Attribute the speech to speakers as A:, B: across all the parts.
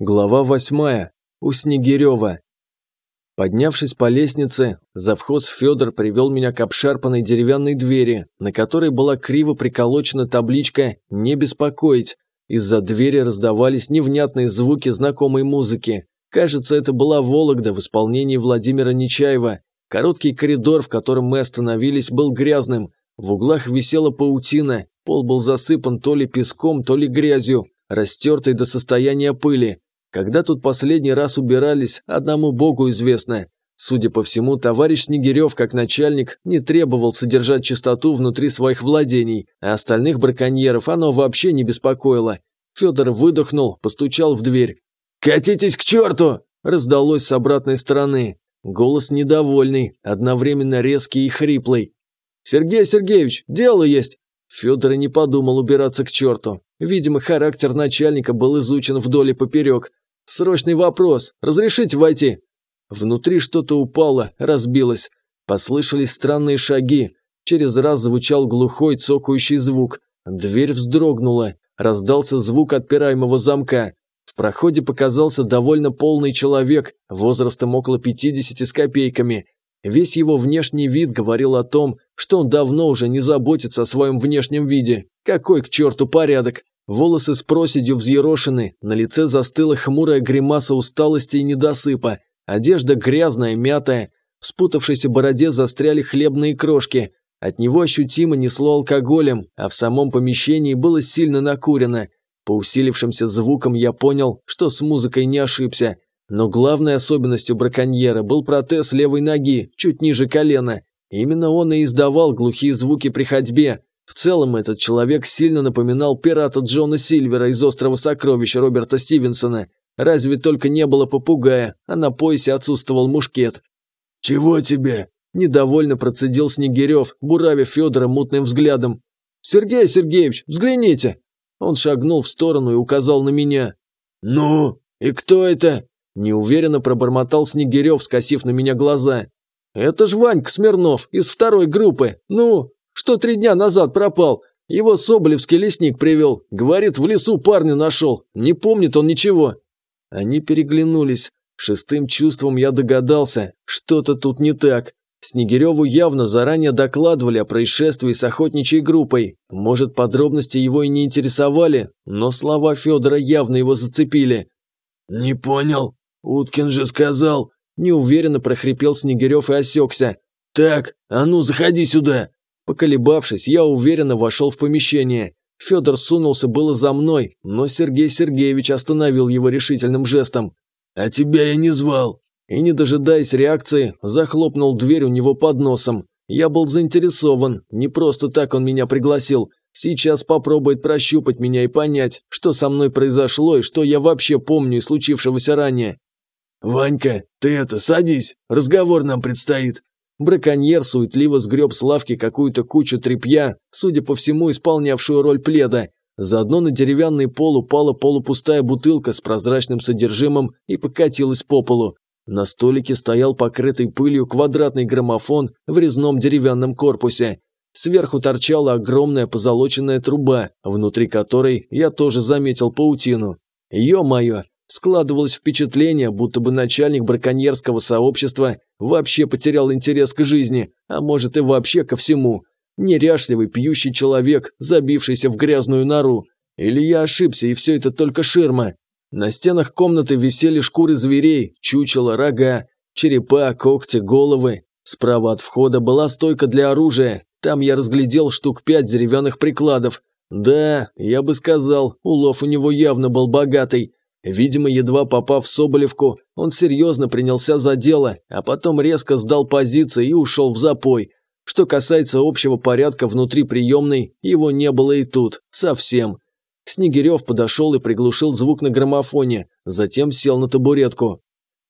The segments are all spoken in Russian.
A: Глава восьмая. У Снегирева. Поднявшись по лестнице, завхоз Федор привел меня к обшарпанной деревянной двери, на которой была криво приколочена табличка «Не беспокоить». Из-за двери раздавались невнятные звуки знакомой музыки. Кажется, это была Вологда в исполнении Владимира Нечаева. Короткий коридор, в котором мы остановились, был грязным. В углах висела паутина, пол был засыпан то ли песком, то ли грязью, растертый до состояния пыли. Когда тут последний раз убирались, одному богу известно. Судя по всему, товарищ Снегирев, как начальник, не требовал содержать чистоту внутри своих владений, а остальных браконьеров оно вообще не беспокоило. Федор выдохнул, постучал в дверь. «Катитесь к черту!» – раздалось с обратной стороны. Голос недовольный, одновременно резкий и хриплый. «Сергей Сергеевич, дело есть!» Федор и не подумал убираться к черту. Видимо, характер начальника был изучен вдоль и поперек. «Срочный вопрос. Разрешите войти?» Внутри что-то упало, разбилось. Послышались странные шаги. Через раз звучал глухой цокающий звук. Дверь вздрогнула. Раздался звук отпираемого замка. В проходе показался довольно полный человек, возрастом около 50 с копейками. Весь его внешний вид говорил о том, что он давно уже не заботится о своем внешнем виде. Какой к черту порядок? Волосы с проседью взъерошены, на лице застыла хмурая гримаса усталости и недосыпа, одежда грязная, мятая, в спутавшейся бороде застряли хлебные крошки. От него ощутимо несло алкоголем, а в самом помещении было сильно накурено. По усилившимся звукам я понял, что с музыкой не ошибся. Но главной особенностью браконьера был протез левой ноги, чуть ниже колена. Именно он и издавал глухие звуки при ходьбе, в целом этот человек сильно напоминал пирата Джона Сильвера из «Острова сокровищ» Роберта Стивенсона. Разве только не было попугая, а на поясе отсутствовал мушкет.
B: «Чего тебе?»
A: – недовольно процедил Снегирев, буравив Федора мутным взглядом. «Сергей Сергеевич, взгляните!» Он шагнул в сторону и указал на меня.
B: «Ну, и кто это?»
A: – неуверенно пробормотал Снегирев, скосив на меня глаза. «Это ж Ванька Смирнов из второй группы. Ну, что три дня назад пропал. Его Соболевский лесник привел. Говорит, в лесу парня нашел. Не помнит он ничего». Они переглянулись. Шестым чувством я догадался, что-то тут не так. Снегиреву явно заранее докладывали о происшествии с охотничьей группой. Может, подробности его и не интересовали, но слова Федора явно его зацепили.
B: «Не понял. Уткин же сказал».
A: Неуверенно прохрипел Снегирев и осекся. «Так, а ну заходи сюда!» Поколебавшись, я уверенно вошел в помещение. Федор сунулся было за мной, но Сергей Сергеевич остановил его решительным жестом.
B: «А тебя я не звал!»
A: И, не дожидаясь реакции, захлопнул дверь у него под носом. Я был заинтересован, не просто так он меня пригласил. Сейчас попробует прощупать меня и понять, что со мной произошло и что я вообще помню из случившегося ранее.
B: «Ванька, ты это, садись, разговор нам предстоит»,
A: Браконьер суетливо сгреб с лавки какую-то кучу тряпья, судя по всему, исполнявшую роль пледа. Заодно на деревянный пол упала полупустая бутылка с прозрачным содержимым и покатилась по полу. На столике стоял покрытый пылью квадратный граммофон в резном деревянном корпусе. Сверху торчала огромная позолоченная труба, внутри которой я тоже заметил паутину. Ё-моё, складывалось впечатление, будто бы начальник браконьерского сообщества вообще потерял интерес к жизни, а может и вообще ко всему. Неряшливый пьющий человек, забившийся в грязную нору. Или я ошибся, и все это только ширма. На стенах комнаты висели шкуры зверей, чучела, рога, черепа, когти, головы. Справа от входа была стойка для оружия. Там я разглядел штук пять деревянных прикладов. Да, я бы сказал, улов у него явно был богатый. Видимо, едва попав в Соболевку, он серьезно принялся за дело, а потом резко сдал позиции и ушел в запой. Что касается общего порядка внутри приемной, его не было и тут, совсем. Снегирев подошел и приглушил звук на граммофоне, затем сел на табуретку.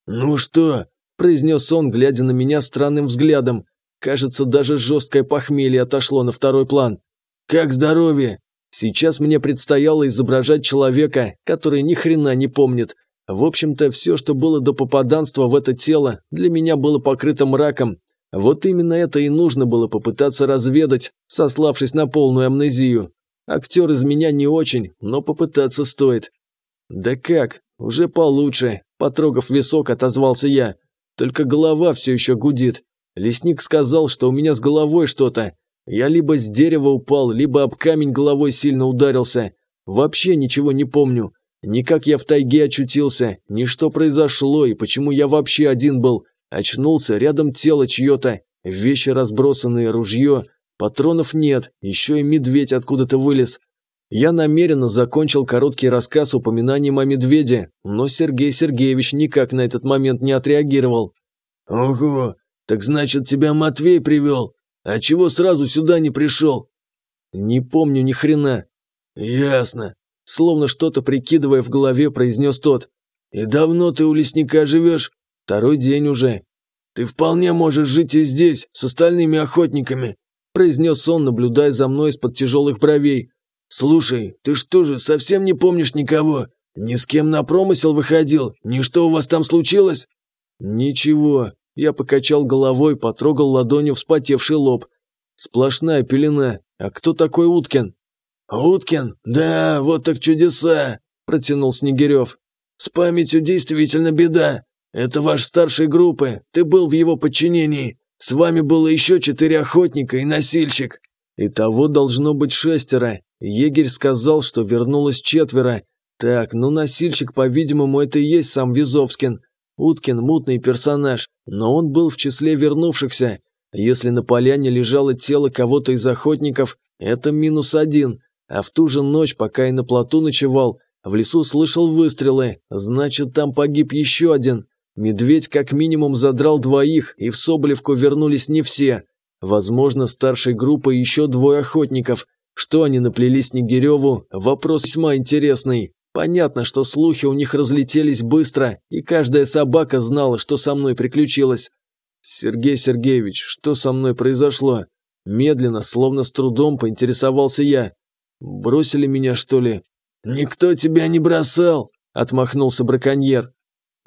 B: «Ну что?» – произнес он, глядя на меня странным взглядом. Кажется, даже жесткое похмелье отошло на второй план. «Как здоровье?»
A: Сейчас мне предстояло изображать человека, который ни хрена не помнит. В общем-то, все, что было до попаданства в это тело, для меня было покрыто мраком. Вот именно это и нужно было попытаться разведать, сославшись на полную амнезию. Актер из меня не очень, но попытаться стоит. Да как? Уже получше, потрогав висок, отозвался я. Только голова все еще гудит. Лесник сказал, что у меня с головой что-то. Я либо с дерева упал, либо об камень головой сильно ударился. Вообще ничего не помню. Ни как я в тайге очутился, ни что произошло и почему я вообще один был. Очнулся, рядом тело чье-то, вещи разбросанные, ружье. Патронов нет, еще и медведь откуда-то вылез. Я намеренно закончил короткий рассказ упоминанием о медведе, но Сергей Сергеевич никак на этот момент не отреагировал.
B: «Ого, так значит, тебя Матвей привел? А чего сразу сюда не пришел?»
A: «Не помню ни хрена».
B: «Ясно»,
A: словно что-то прикидывая в голове, произнес тот.
B: «И давно ты у лесника живешь?»
A: «Второй день уже».
B: «Ты вполне можешь жить и здесь, с остальными охотниками
A: произнес он, наблюдая за мной из-под тяжелых бровей.
B: «Слушай, ты что же, совсем не помнишь никого? Ни с кем на промысел выходил? Ничто у вас там случилось?»
A: «Ничего». Я покачал головой, потрогал ладонью вспотевший лоб. «Сплошная пелена. А кто такой Уткин?»
B: «Уткин? Да, вот так чудеса!» – протянул Снегирев. «С памятью действительно беда. Это ваш старшей группы, ты был в его подчинении. С вами было еще четыре охотника и носильщик.
A: Итого должно быть шестеро. Егерь сказал, что вернулось четверо. Так, ну носильщик, по-видимому, это и есть сам Визовскин. Уткин – мутный персонаж, но он был в числе вернувшихся. Если на поляне лежало тело кого-то из охотников, это минус один. А в ту же ночь, пока и на плоту ночевал, в лесу слышал выстрелы, значит, там погиб еще один. Медведь как минимум задрал двоих, и в Соболевку вернулись не все. Возможно, старшей группой еще двое охотников. Что они наплели Снегиреву, вопрос весьма интересный. Понятно, что слухи у них разлетелись быстро, и каждая собака знала, что со мной приключилось. «Сергей Сергеевич, что со мной произошло?» Медленно, словно с трудом, поинтересовался я. «Бросили меня, что ли?»
B: «Никто тебя не бросал», – отмахнулся браконьер.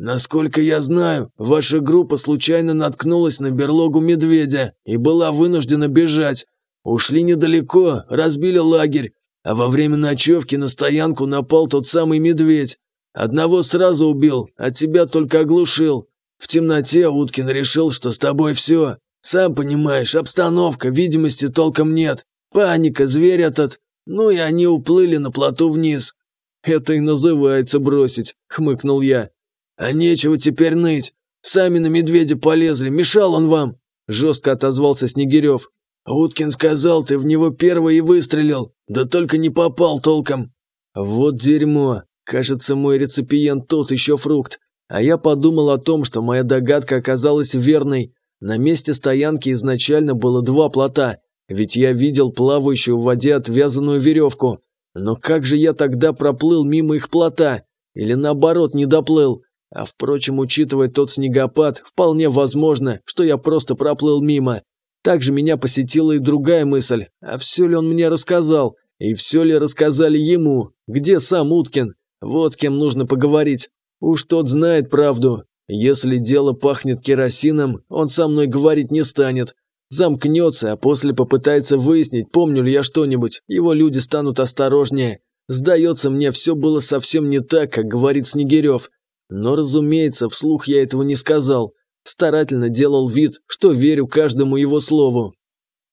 B: Насколько я знаю, ваша группа случайно наткнулась на берлогу медведя и была вынуждена бежать. Ушли недалеко, разбили лагерь, а во время ночевки на стоянку напал тот самый медведь. Одного сразу убил, а тебя только оглушил. В темноте Уткин решил, что с тобой все. Сам понимаешь, обстановка, видимости толком нет. Паника, зверь этот. Ну и они уплыли на плоту вниз.
A: «Это и называется бросить», — хмыкнул я.
B: «А нечего теперь ныть. Сами на медведя полезли, мешал он вам!» Жестко отозвался Снегирев. «Уткин сказал, ты в него первый и выстрелил, да только не попал толком».
A: «Вот дерьмо. Кажется, мой реципиент тот еще фрукт. А я подумал о том, что моя догадка оказалась верной. На месте стоянки изначально было два плота, ведь я видел плавающую в воде отвязанную веревку. Но как же я тогда проплыл мимо их плота? Или наоборот, не доплыл? А впрочем, учитывая тот снегопад, вполне возможно, что я просто проплыл мимо. Также меня посетила и другая мысль, а все ли он мне рассказал? И все ли рассказали ему? Где сам Уткин? Вот кем нужно поговорить. Уж тот знает правду. Если дело пахнет керосином, он со мной говорить не станет. Замкнется, а после попытается выяснить, помню ли я что-нибудь. Его люди станут осторожнее. Сдается мне, все было совсем не так, как говорит Снегирев. Но, разумеется, вслух я этого не сказал. Старательно делал вид, что верю каждому его слову.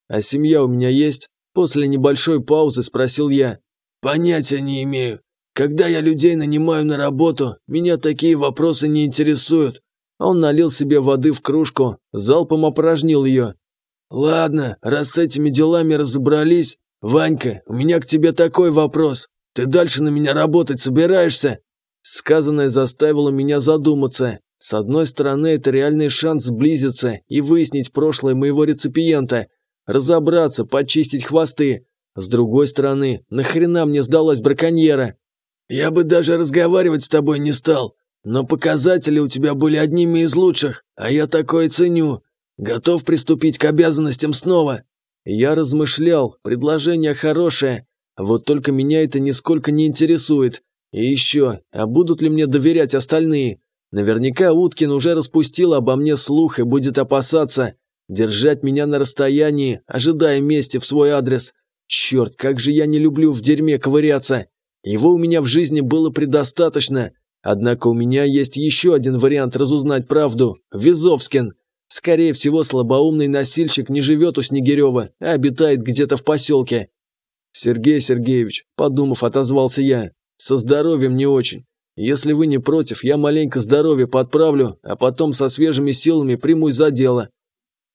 A: «А семья у меня есть?» После небольшой паузы спросил я.
B: «Понятия не имею. Когда я людей нанимаю на работу, меня такие вопросы не интересуют».
A: Он налил себе воды в кружку, залпом опорожнил ее.
B: «Ладно, раз с этими делами разобрались, Ванька, у меня к тебе такой вопрос. Ты дальше на меня работать собираешься?»
A: Сказанное заставило меня задуматься. С одной стороны, это реальный шанс сблизиться и выяснить прошлое моего реципиента, разобраться, почистить хвосты. С другой стороны, нахрена мне сдалась браконьера?
B: Я бы даже разговаривать с тобой не стал, но показатели у тебя были одними из лучших, а я такое ценю. Готов приступить к обязанностям снова.
A: Я размышлял, предложение хорошее, вот только меня это нисколько не интересует. И еще, а будут ли мне доверять остальные? Наверняка Уткин уже распустил обо мне слух и будет опасаться. Держать меня на расстоянии, ожидая мести в свой адрес. Черт, как же я не люблю в дерьме ковыряться. Его у меня в жизни было предостаточно, Однако у меня есть еще один вариант разузнать правду. Визовскин. Скорее всего, слабоумный носильщик не живет у Снегирева, а обитает где-то в поселке. Сергей Сергеевич, подумав, отозвался я. Со здоровьем не очень. Если вы не против, я маленько здоровье подправлю, а потом со свежими силами примусь за дело.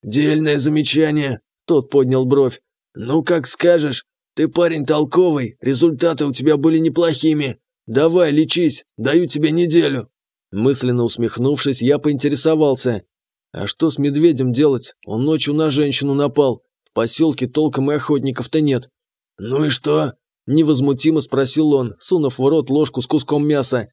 A: Дельное замечание. Тот поднял бровь. Ну, как скажешь. Ты парень толковый, результаты у тебя были неплохими. Давай, лечись, даю тебе неделю. Мысленно усмехнувшись, я поинтересовался. А что с медведем делать? Он ночью на женщину напал. В поселке толком и охотников-то нет. Ну и что? Невозмутимо спросил он, сунув в рот ложку с куском мяса.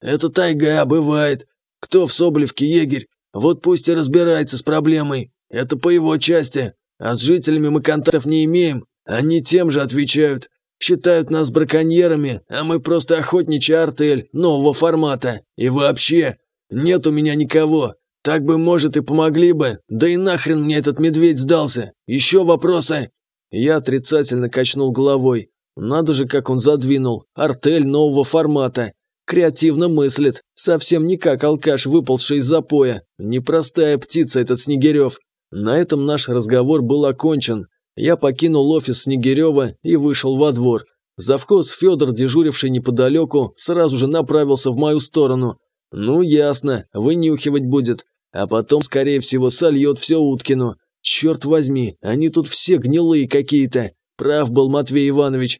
A: «Это тайга, бывает. Кто в Соболевке егерь? Вот пусть и разбирается с проблемой. Это по его части. А с жителями мы контактов не имеем. Они тем же отвечают. Считают нас браконьерами, а мы просто охотничий артель нового формата. И вообще, нет у меня никого. Так бы, может, и помогли бы. Да и нахрен мне этот медведь сдался. Еще вопросы?» Я отрицательно качнул головой. Надо же, как он задвинул. Артель нового формата. Креативно мыслит. Совсем не как алкаш, выползший из запоя. Непростая птица этот Снегирев. На этом наш разговор был окончен. Я покинул офис Снегирева и вышел во двор. Завхоз Федор, дежуривший неподалеку, сразу же направился в мою сторону. Ну, ясно, вынюхивать будет. А потом, скорее всего, сольет все Уткину. Черт возьми, они тут все гнилые какие-то. Прав был Матвей Иванович.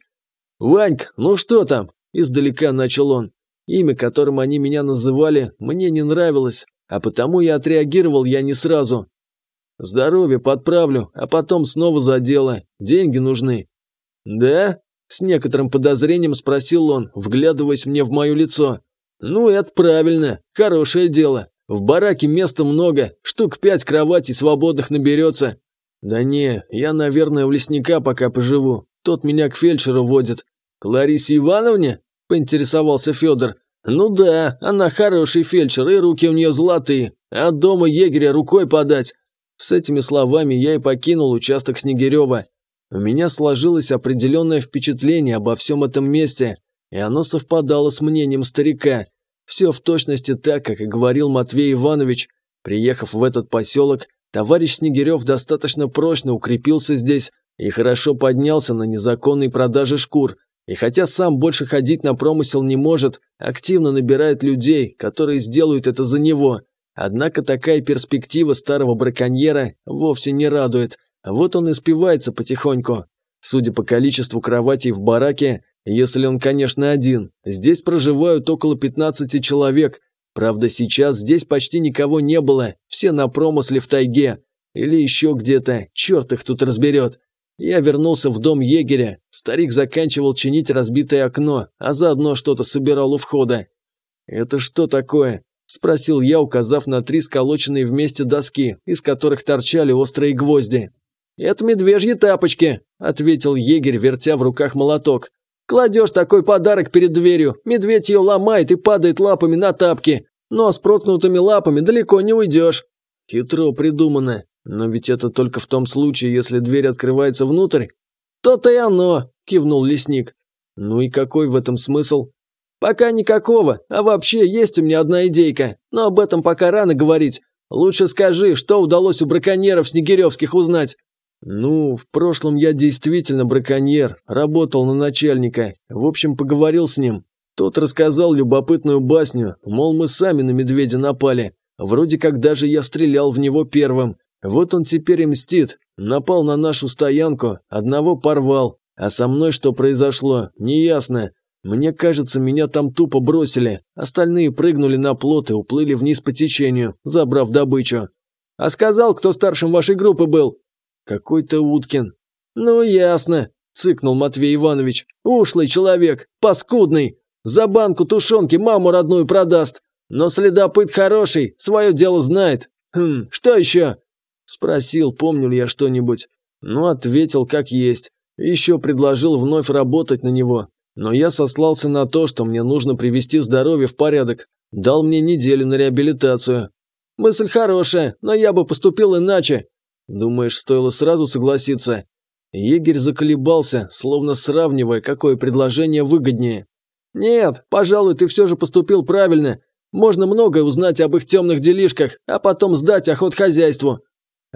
A: «Ваньк, ну что там?» – издалека начал он. Имя, которым они меня называли, мне не нравилось, а потому я отреагировал я не сразу. Здоровье подправлю, а потом снова за дело. Деньги нужны. Да? С некоторым подозрением спросил он, вглядываясь мне в мое лицо. Ну, это правильно. Хорошее дело. В бараке места много, штук пять кроватей свободных наберется. Да не, я, наверное, у лесника пока поживу. Тот меня к фельдшеру водит. К ЛарисеИвановне? Поинтересовался Федор. Ну да, она хороший фельдшер, и руки у нее золотые. А дома егеря рукой подать. С этими словами я и покинул участок Снегирева. У меня сложилось определенное впечатление обо всем этом месте, и оно совпадало с мнением старика. Все в точности так, как и говорил Матвей Иванович. Приехав в этот поселок, товарищ Снегирев достаточно прочно укрепился здесь и хорошо поднялся на незаконной продаже шкур. И хотя сам больше ходить на промысел не может, активно набирает людей, которые сделают это за него. Однако такая перспектива старого браконьера вовсе не радует. Вот он и спивается потихоньку. Судя по количеству кроватей в бараке, если он, конечно, один, здесь проживают около 15 человек. Правда, сейчас здесь почти никого не было, все на промысле в тайге. Или еще где-то, черт их тут разберет. Я вернулся в дом егеря. Старик заканчивал чинить разбитое окно, а заодно что-то собирал у входа. «Это что такое?» – спросил я, указав на три сколоченные вместе доски, из которых торчали острые гвозди. «Это медвежьи тапочки», – ответил егерь, вертя в руках молоток. «Кладешь такой подарок перед дверью, медведь ее ломает и падает лапами на тапки, но с проткнутыми лапами далеко не уйдешь». Хитро придумано. Но ведь это только в том случае, если дверь открывается внутрь. То-то и оно, кивнул лесник. Ну и какой в этом смысл? Пока никакого, а вообще есть у меня одна идейка, но об этом пока рано говорить. Лучше скажи, что удалось у браконьеров снегиревских узнать. Ну, в прошлом я действительно браконьер, работал на начальника. В общем, поговорил с ним. Тот рассказал любопытную басню, мол, мы сами на медведя напали. Вроде как даже я стрелял в него первым. Вот он теперь и мстит. Напал на нашу стоянку, одного порвал. А со мной что произошло, неясно. Мне кажется, меня там тупо бросили. Остальные прыгнули на плот и уплыли вниз по течению, забрав добычу. А сказал, кто старшим вашей группы был? Какой-то Уткин. Ну, ясно, цыкнул Матвей Иванович. Ушлый человек, паскудный. За банку тушенки маму родную продаст. Но следопыт хороший, свое дело знает. Хм, что еще? Спросил, помню ли я что-нибудь. Ну, ответил как есть. Еще предложил вновь работать на него. Но я сослался на то, что мне нужно привести здоровье в порядок. Дал мне неделю на реабилитацию. Мысль хорошая, но я бы поступил иначе. Думаешь, стоило сразу согласиться? Егерь заколебался, словно сравнивая, какое предложение выгоднее. Нет, пожалуй, ты все же поступил правильно. Можно многое узнать об их темных делишках, а потом сдать охот хозяйству.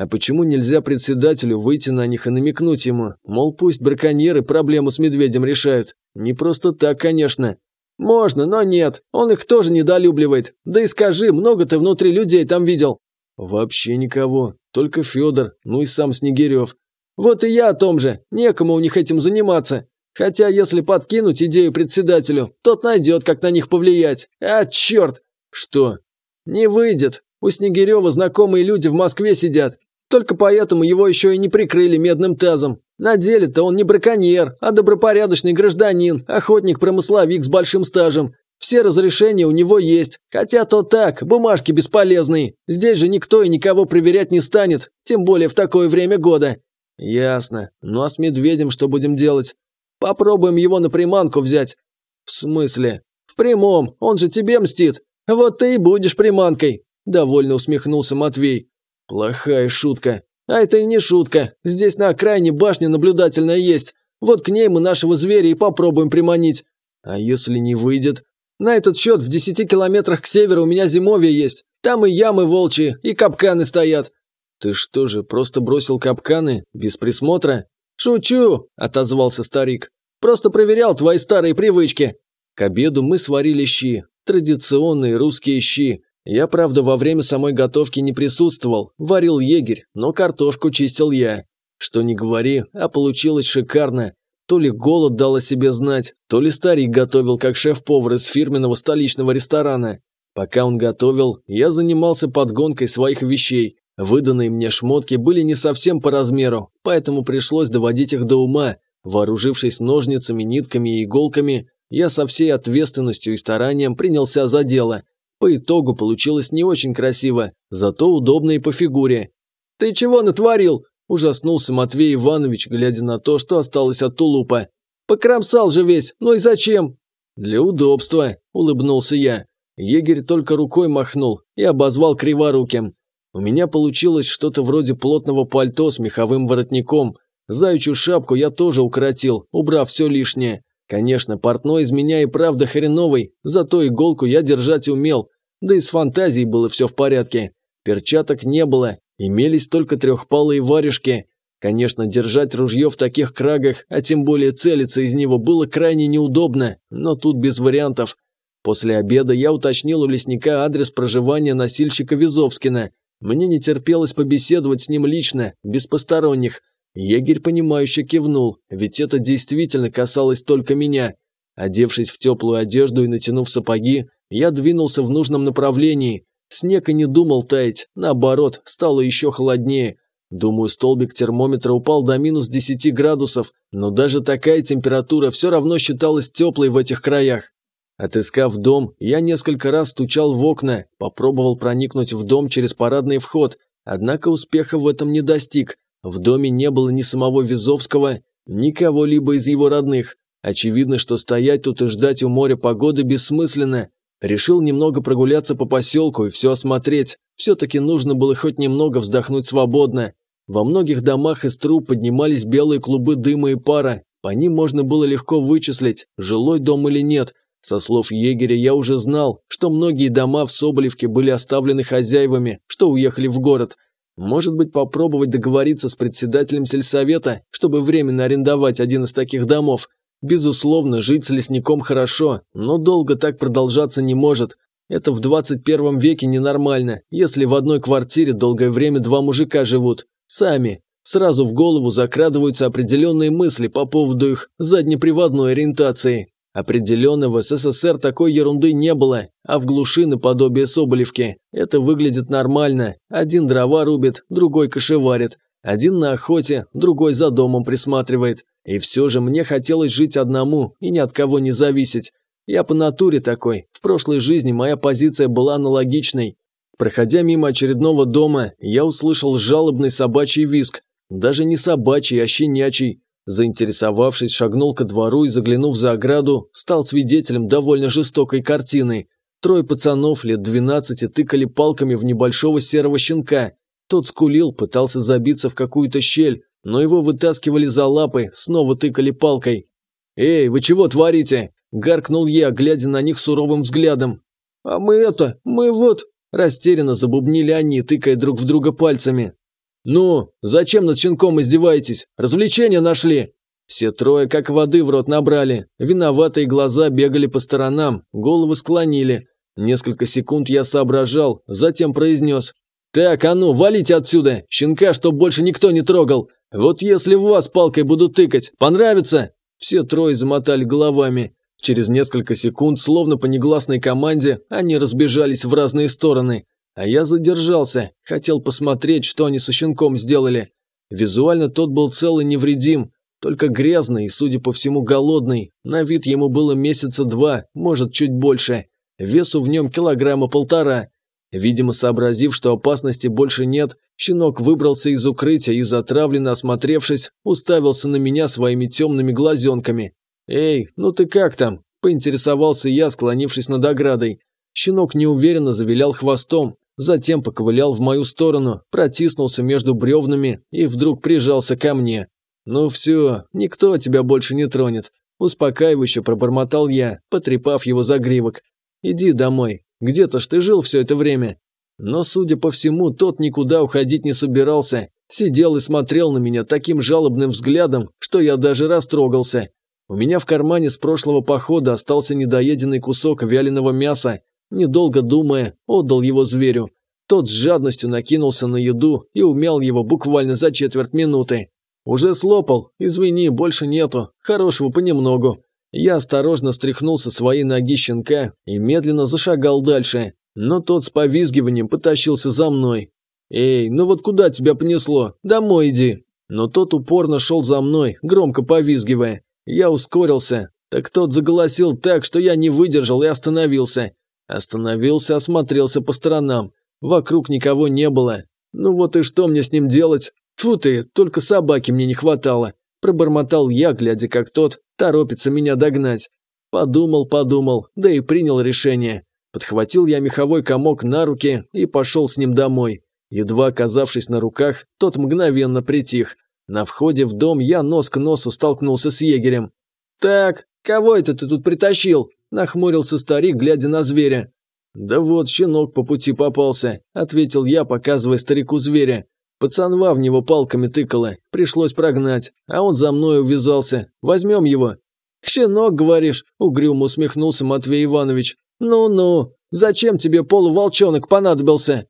A: А почему нельзя председателю выйти на них и намекнуть ему, мол, пусть браконьеры проблему с медведем решают? Не просто так, конечно. Можно, но нет, он их тоже недолюбливает. Да и скажи, много ты внутри людей там видел? Вообще никого, только Федор, ну и сам Снегирев. Вот и я о том же, некому у них этим заниматься. Хотя, если подкинуть идею председателю, тот найдет, как на них повлиять. А, черт! Что? Не выйдет. У Снегирева знакомые люди в Москве сидят. Только поэтому его еще и не прикрыли медным тазом. На деле-то он не браконьер, а добропорядочный гражданин, охотник-промысловик с большим стажем. Все разрешения у него есть, хотя то так, бумажки бесполезные. Здесь же никто и никого проверять не станет, тем более в такое время года. Ясно. Ну а с медведем что будем делать? Попробуем его на приманку взять. В смысле? В прямом, он же тебе мстит. Вот ты и будешь приманкой. Довольно усмехнулся Матвей. Плохая шутка. А это и не шутка. Здесь на окраине башня наблюдательная есть. Вот к ней мы нашего зверя и попробуем приманить. А если не выйдет? На этот счет в десяти километрах к северу у меня зимовье есть. Там и ямы волчьи, и капканы стоят. Ты что же, просто бросил капканы? Без присмотра? Шучу, отозвался старик. Просто проверял твои старые привычки. К обеду мы сварили щи. Традиционные русские щи. Я, правда, во время самой готовки не присутствовал, варил егерь, но картошку чистил я. Что не говори, а получилось шикарно. То ли голод дал о себе знать, то ли старик готовил как шеф-повар из фирменного столичного ресторана. Пока он готовил, я занимался подгонкой своих вещей. Выданные мне шмотки были не совсем по размеру, поэтому пришлось доводить их до ума. Вооружившись ножницами, нитками и иголками, я со всей ответственностью и старанием принялся за дело – по итогу получилось не очень красиво, зато удобно и по фигуре. «Ты чего натворил?» – ужаснулся Матвей Иванович, глядя на то, что осталось от тулупа. «Покромсал же весь, ну и зачем?» «Для удобства», – улыбнулся я. Егерь только рукой махнул и обозвал криворуким. У меня получилось что-то вроде плотного пальто с меховым воротником. Заячью шапку я тоже укоротил, убрав все лишнее. Конечно, портной из меня и правда хреновый, зато иголку я держать умел, да и с фантазией было все в порядке. Перчаток не было, имелись только трехпалые варежки. Конечно, держать ружье в таких крагах, а тем более целиться из него, было крайне неудобно, но тут без вариантов. После обеда я уточнил у лесника адрес проживания носильщика Визовскина. Мне не терпелось побеседовать с ним лично, без посторонних. Егерь, понимающе кивнул, ведь это действительно касалось только меня. Одевшись в теплую одежду и натянув сапоги, я двинулся в нужном направлении. Снег и не думал таять, наоборот, стало еще холоднее. Думаю, столбик термометра упал до минус 10 градусов, но даже такая температура все равно считалась теплой в этих краях. Отыскав дом, я несколько раз стучал в окна, попробовал проникнуть в дом через парадный вход, однако успеха в этом не достиг. В доме не было ни самого Визовского, ни кого-либо из его родных. Очевидно, что стоять тут и ждать у моря погоды бессмысленно. Решил немного прогуляться по поселку и все осмотреть. Все-таки нужно было хоть немного вздохнуть свободно. Во многих домах из труб поднимались белые клубы дыма и пара. По ним можно было легко вычислить, жилой дом или нет. Со слов егеря я уже знал, что многие дома в Соболевке были оставлены хозяевами, что уехали в город – может быть, попробовать договориться с председателем сельсовета, чтобы временно арендовать один из таких домов. Безусловно, жить с лесником хорошо, но долго так продолжаться не может. Это в 21 веке ненормально, если в одной квартире долгое время два мужика живут. Сами. Сразу в голову закрадываются определенные мысли по поводу их заднеприводной ориентации. Определенно в СССР такой ерунды не было, а в глуши наподобие Соболевки. Это выглядит нормально. Один дрова рубит, другой кошеварит. Один на охоте, другой за домом присматривает. И все же мне хотелось жить одному и ни от кого не зависеть. Я по натуре такой. В прошлой жизни моя позиция была аналогичной. Проходя мимо очередного дома, я услышал жалобный собачий визг. Даже не собачий, а щенячий. Заинтересовавшись, шагнул ко двору и, заглянув за ограду, стал свидетелем довольно жестокой картины. Трое пацанов лет двенадцати тыкали палками в небольшого серого щенка. Тот скулил, пытался забиться в какую-то щель, но его вытаскивали за лапы, снова тыкали палкой. «Эй, вы чего творите?» Гаркнул я, глядя на них суровым взглядом. «А мы это, мы вот...» Растерянно забубнили они, тыкая друг в друга пальцами. «Ну, зачем над щенком издеваетесь? Развлечения нашли!» Все трое как воды в рот набрали. Виноватые глаза бегали по сторонам, головы склонили. Несколько секунд я соображал, затем произнес. «Так, а ну, валите отсюда! Щенка, чтоб больше никто не трогал! Вот если в вас палкой буду тыкать, понравится?» Все трое замотали головами. Через несколько секунд, словно по негласной команде, они разбежались в разные стороны. А я задержался, хотел посмотреть, что они со щенком сделали. Визуально тот был цел и невредим, только грязный и, судя по всему, голодный. На вид ему было месяца два, может, чуть больше. Весу в нем килограмма полтора. Видимо, сообразив, что опасности больше нет, щенок выбрался из укрытия и, затравленно осмотревшись, уставился на меня своими темными глазенками. «Эй, ну ты как там?» – поинтересовался я, склонившись над оградой. Щенок неуверенно завилял хвостом, затем поковылял в мою сторону, протиснулся между бревнами и вдруг прижался ко мне. «Ну все, никто тебя больше не тронет», – успокаивающе пробормотал я, потрепав его за гривок. «Иди домой, где-то ж ты жил все это время». Но, судя по всему, тот никуда уходить не собирался, сидел и смотрел на меня таким жалобным взглядом, что я даже растрогался. У меня в кармане с прошлого похода остался недоеденный кусок вяленого мяса. Недолго думая, отдал его зверю. Тот с жадностью накинулся на еду и умял его буквально за четверть минуты. «Уже слопал, извини, больше нету, хорошего понемногу». Я осторожно стряхнул со своей ноги щенка и медленно зашагал дальше, но тот с повизгиванием потащился за мной. «Эй, ну вот куда тебя понесло? Домой иди!» Но тот упорно шел за мной, громко повизгивая. Я ускорился, так тот заголосил так, что я не выдержал и остановился. Остановился, осмотрелся по сторонам. Вокруг никого не было. Ну вот и что мне с ним делать? Тьфу ты, только собаки мне не хватало. Пробормотал я, глядя, как тот торопится меня догнать. Подумал, подумал, да и принял решение. Подхватил я меховой комок на руки и пошел с ним домой. Едва оказавшись на руках, тот мгновенно притих. На входе в дом я нос к носу столкнулся с егерем. «Так, кого это ты тут притащил?» – нахмурился старик, глядя на зверя. «Да вот, щенок по пути попался», – ответил я, показывая старику зверя. Пацанва в него палками тыкала, пришлось прогнать, а он за мной увязался. Возьмем его». «Щенок, говоришь?» – угрюмо усмехнулся Матвей Иванович. «Ну-ну, зачем тебе полуволчонок понадобился?»